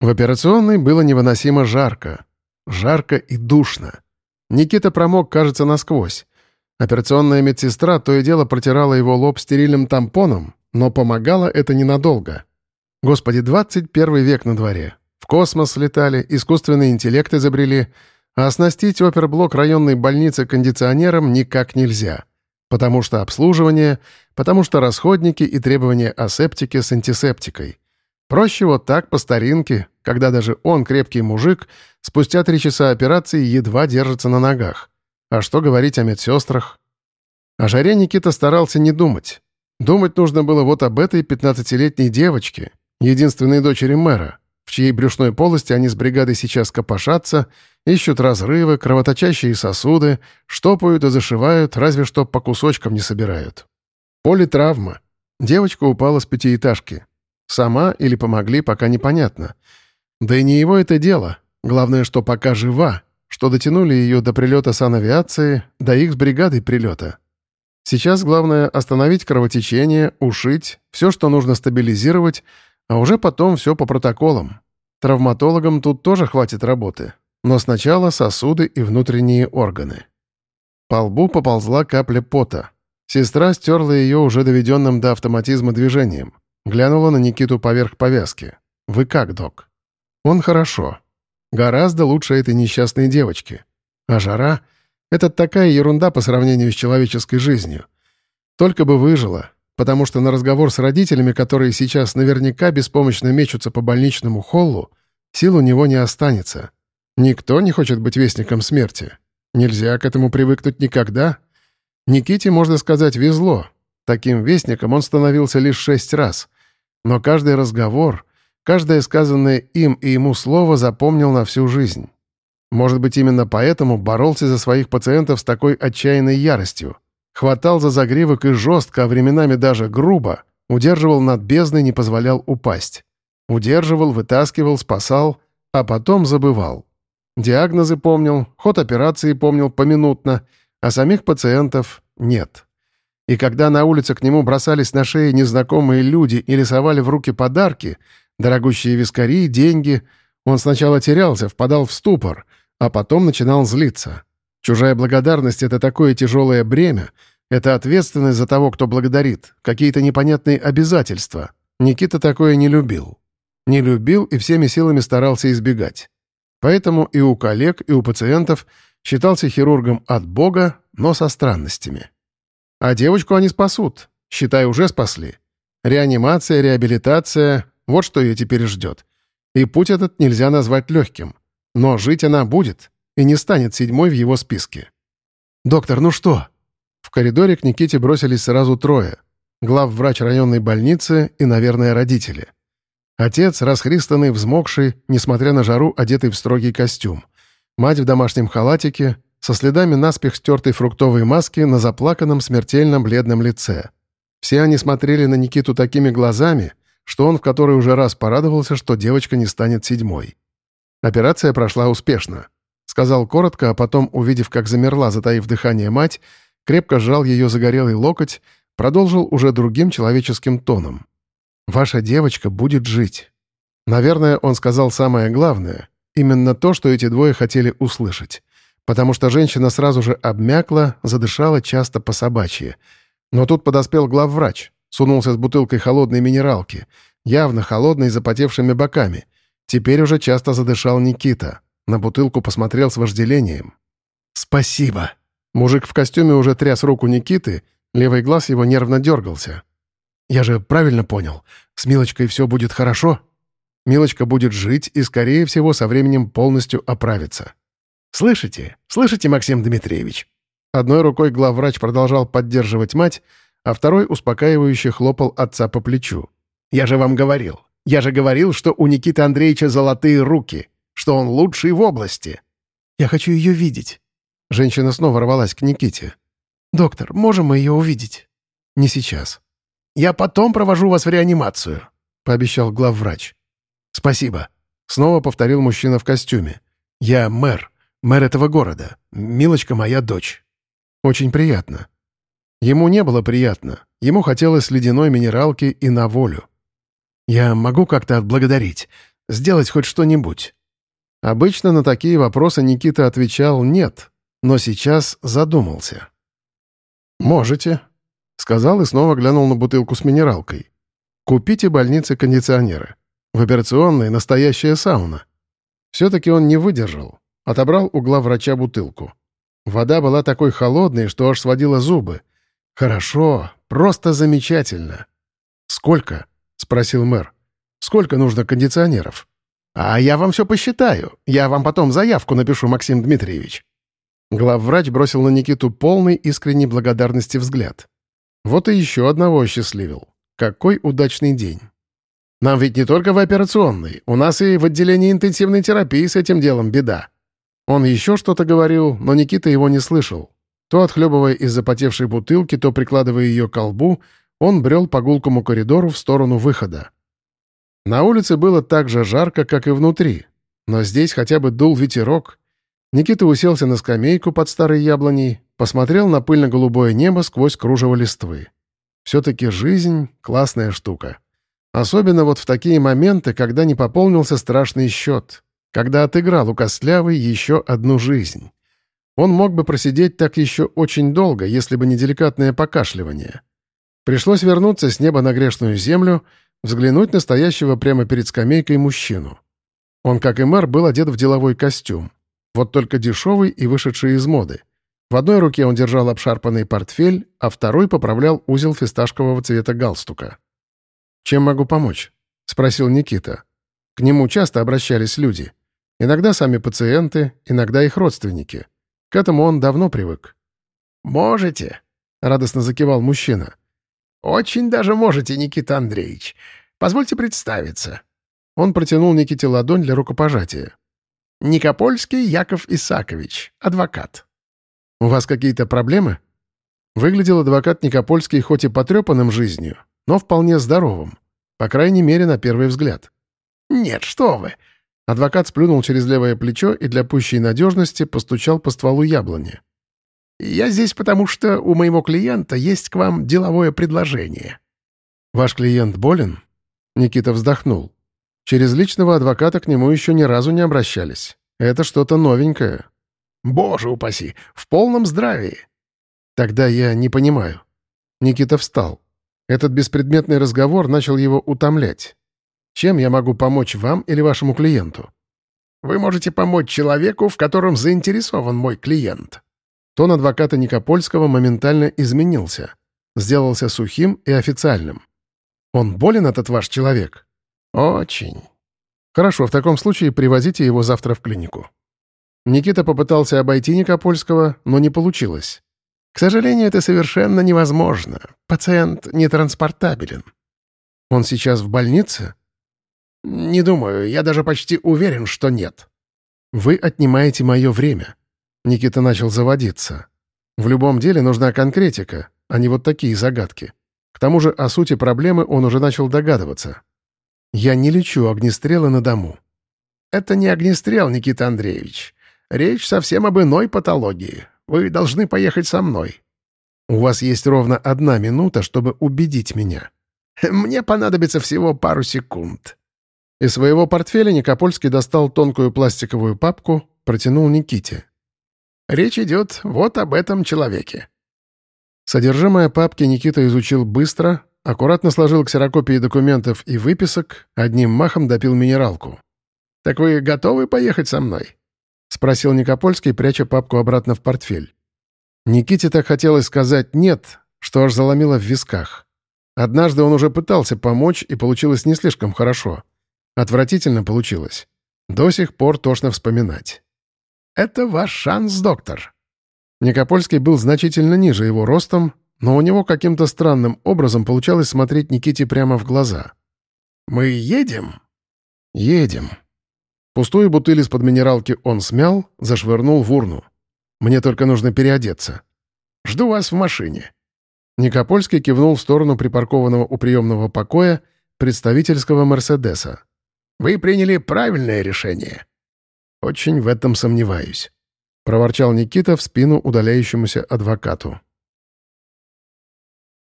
В операционной было невыносимо жарко. Жарко и душно. Никита промок, кажется, насквозь. Операционная медсестра то и дело протирала его лоб стерильным тампоном, но помогало это ненадолго. Господи, 21 век на дворе. В космос летали, искусственный интеллект изобрели, а оснастить оперблок районной больницы кондиционером никак нельзя. Потому что обслуживание, потому что расходники и требования асептики с антисептикой. Проще вот так, по старинке, когда даже он, крепкий мужик, спустя три часа операции едва держится на ногах. А что говорить о медсестрах? О жаре Никита старался не думать. Думать нужно было вот об этой 15-летней девочке, единственной дочери мэра, в чьей брюшной полости они с бригадой сейчас копошатся, ищут разрывы, кровоточащие сосуды, штопают и зашивают, разве что по кусочкам не собирают. Политравма. Девочка упала с пятиэтажки. Сама или помогли, пока непонятно. Да и не его это дело. Главное, что пока жива, что дотянули ее до прилета санавиации, до их с бригадой прилета. Сейчас главное остановить кровотечение, ушить, все, что нужно стабилизировать, а уже потом все по протоколам. Травматологам тут тоже хватит работы. Но сначала сосуды и внутренние органы. По лбу поползла капля пота. Сестра стерла ее уже доведенным до автоматизма движением. Глянула на Никиту поверх повязки. «Вы как, док?» «Он хорошо. Гораздо лучше этой несчастной девочки. А жара — это такая ерунда по сравнению с человеческой жизнью. Только бы выжила, потому что на разговор с родителями, которые сейчас наверняка беспомощно мечутся по больничному холлу, сил у него не останется. Никто не хочет быть вестником смерти. Нельзя к этому привыкнуть никогда. Никите, можно сказать, везло. Таким вестником он становился лишь шесть раз. Но каждый разговор, каждое сказанное им и ему слово запомнил на всю жизнь. Может быть, именно поэтому боролся за своих пациентов с такой отчаянной яростью. Хватал за загривок и жестко, а временами даже грубо, удерживал над бездной, не позволял упасть. Удерживал, вытаскивал, спасал, а потом забывал. Диагнозы помнил, ход операции помнил поминутно, а самих пациентов нет. И когда на улице к нему бросались на шеи незнакомые люди и рисовали в руки подарки, дорогущие вискари, деньги, он сначала терялся, впадал в ступор, а потом начинал злиться. Чужая благодарность — это такое тяжелое бремя, это ответственность за того, кто благодарит, какие-то непонятные обязательства. Никита такое не любил. Не любил и всеми силами старался избегать. Поэтому и у коллег, и у пациентов считался хирургом от Бога, но со странностями. А девочку они спасут. Считай, уже спасли. Реанимация, реабилитация — вот что ее теперь ждет. И путь этот нельзя назвать легким. Но жить она будет и не станет седьмой в его списке. «Доктор, ну что?» В коридоре к Никите бросились сразу трое. Главврач районной больницы и, наверное, родители. Отец, расхристанный, взмокший, несмотря на жару, одетый в строгий костюм. Мать в домашнем халатике, со следами наспех стертой фруктовой маски на заплаканном смертельно бледном лице. Все они смотрели на Никиту такими глазами, что он в который уже раз порадовался, что девочка не станет седьмой. Операция прошла успешно. Сказал коротко, а потом, увидев, как замерла, затаив дыхание мать, крепко сжал ее загорелый локоть, продолжил уже другим человеческим тоном. «Ваша девочка будет жить». Наверное, он сказал самое главное, именно то, что эти двое хотели услышать потому что женщина сразу же обмякла, задышала часто по собачьи. Но тут подоспел главврач, сунулся с бутылкой холодной минералки, явно холодной, запотевшими боками. Теперь уже часто задышал Никита. На бутылку посмотрел с вожделением. «Спасибо!» Мужик в костюме уже тряс руку Никиты, левый глаз его нервно дергался. «Я же правильно понял, с Милочкой все будет хорошо?» Милочка будет жить и, скорее всего, со временем полностью оправится. «Слышите? Слышите, Максим Дмитриевич?» Одной рукой главврач продолжал поддерживать мать, а второй успокаивающе хлопал отца по плечу. «Я же вам говорил. Я же говорил, что у Никиты Андреевича золотые руки, что он лучший в области. Я хочу ее видеть». Женщина снова рвалась к Никите. «Доктор, можем мы ее увидеть?» «Не сейчас». «Я потом провожу вас в реанимацию», — пообещал главврач. «Спасибо», — снова повторил мужчина в костюме. «Я мэр. Мэр этого города. Милочка моя дочь. Очень приятно. Ему не было приятно. Ему хотелось ледяной минералки и на волю. Я могу как-то отблагодарить. Сделать хоть что-нибудь?» Обычно на такие вопросы Никита отвечал «нет», но сейчас задумался. «Можете», — сказал и снова глянул на бутылку с минералкой. «Купите больнице кондиционеры. В операционной настоящая сауна». Все-таки он не выдержал. Отобрал у главврача бутылку. Вода была такой холодной, что аж сводила зубы. «Хорошо, просто замечательно». «Сколько?» — спросил мэр. «Сколько нужно кондиционеров?» «А я вам все посчитаю. Я вам потом заявку напишу, Максим Дмитриевич». Главврач бросил на Никиту полный искренней благодарности взгляд. Вот и еще одного счастливил. Какой удачный день. Нам ведь не только в операционной, у нас и в отделении интенсивной терапии с этим делом беда. Он еще что-то говорил, но Никита его не слышал. То отхлебывая из запотевшей бутылки, то прикладывая ее к колбу, он брел по гулкому коридору в сторону выхода. На улице было так же жарко, как и внутри, но здесь хотя бы дул ветерок. Никита уселся на скамейку под старой яблоней, посмотрел на пыльно-голубое небо сквозь кружево листвы. Все-таки жизнь — классная штука. Особенно вот в такие моменты, когда не пополнился страшный счет когда отыграл у Костлявой еще одну жизнь. Он мог бы просидеть так еще очень долго, если бы не деликатное покашливание. Пришлось вернуться с неба на грешную землю, взглянуть на стоящего прямо перед скамейкой мужчину. Он, как и мэр, был одет в деловой костюм. Вот только дешевый и вышедший из моды. В одной руке он держал обшарпанный портфель, а второй поправлял узел фисташкового цвета галстука. «Чем могу помочь?» — спросил Никита. К нему часто обращались люди — Иногда сами пациенты, иногда их родственники. К этому он давно привык. «Можете», — радостно закивал мужчина. «Очень даже можете, Никита Андреевич. Позвольте представиться». Он протянул Никите ладонь для рукопожатия. «Никопольский Яков Исакович, адвокат». «У вас какие-то проблемы?» Выглядел адвокат Никопольский хоть и потрепанным жизнью, но вполне здоровым. По крайней мере, на первый взгляд. «Нет, что вы. Адвокат сплюнул через левое плечо и для пущей надежности постучал по стволу яблони. «Я здесь потому, что у моего клиента есть к вам деловое предложение». «Ваш клиент болен?» Никита вздохнул. Через личного адвоката к нему еще ни разу не обращались. Это что-то новенькое. «Боже упаси! В полном здравии!» «Тогда я не понимаю». Никита встал. Этот беспредметный разговор начал его утомлять. Чем я могу помочь вам или вашему клиенту?» «Вы можете помочь человеку, в котором заинтересован мой клиент». Тон адвоката Никопольского моментально изменился. Сделался сухим и официальным. «Он болен, этот ваш человек?» «Очень». «Хорошо, в таком случае привозите его завтра в клинику». Никита попытался обойти Никопольского, но не получилось. «К сожалению, это совершенно невозможно. Пациент нетранспортабелен». «Он сейчас в больнице?» «Не думаю. Я даже почти уверен, что нет». «Вы отнимаете мое время». Никита начал заводиться. «В любом деле нужна конкретика, а не вот такие загадки. К тому же о сути проблемы он уже начал догадываться. Я не лечу огнестрелы на дому». «Это не огнестрел, Никита Андреевич. Речь совсем об иной патологии. Вы должны поехать со мной». «У вас есть ровно одна минута, чтобы убедить меня». «Мне понадобится всего пару секунд», из своего портфеля Никопольский достал тонкую пластиковую папку, протянул Никите. «Речь идет вот об этом человеке». Содержимое папки Никита изучил быстро, аккуратно сложил ксерокопии документов и выписок, одним махом допил минералку. «Так вы готовы поехать со мной?» — спросил Никопольский, пряча папку обратно в портфель. Никите так хотелось сказать «нет», что аж заломило в висках. Однажды он уже пытался помочь, и получилось не слишком хорошо. Отвратительно получилось. До сих пор тошно вспоминать. «Это ваш шанс, доктор». Никопольский был значительно ниже его ростом, но у него каким-то странным образом получалось смотреть Никите прямо в глаза. «Мы едем?» «Едем». Пустую бутыль из-под минералки он смял, зашвырнул в урну. «Мне только нужно переодеться». «Жду вас в машине». Никопольский кивнул в сторону припаркованного у приемного покоя представительского «Мерседеса». Вы приняли правильное решение». «Очень в этом сомневаюсь», — проворчал Никита в спину удаляющемуся адвокату.